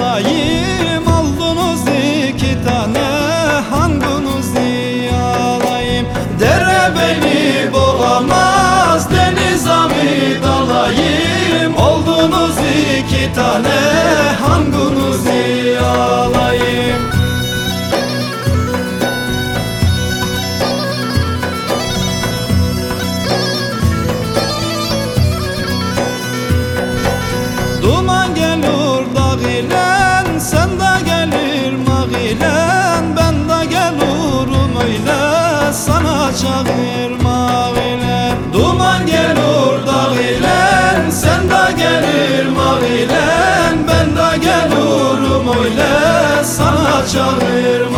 alayım Aldınız iki tane hanginizi alayım Dere beni boğamaz deniz amit alayım. Oldunuz iki tane Sana çağırma ile Duman gelir dağ ile. Sen de gelir mağ ile Ben de gelirim öyle. Sana çağırma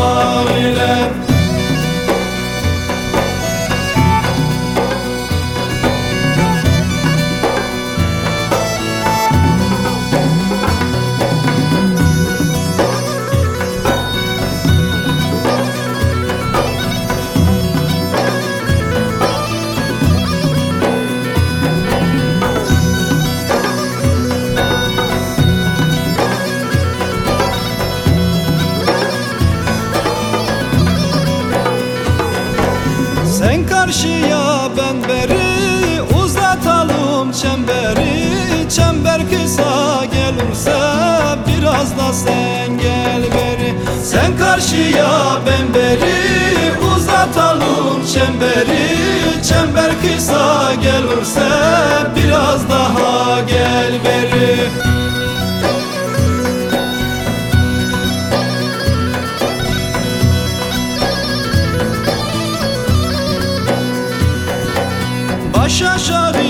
karşıya ben beri uzatalım çemberi. Çember kısa gelirse biraz da sen gel beri. Sen karşıya ben beri uzatalım çemberi. Çember kısa gelirse Baş aşağı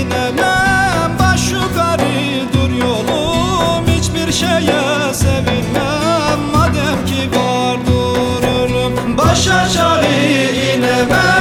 inemem Baş yukarı dur yolum. Hiçbir şeye sevinmem Madem ki vardır ölüm. Baş aşağı inemem.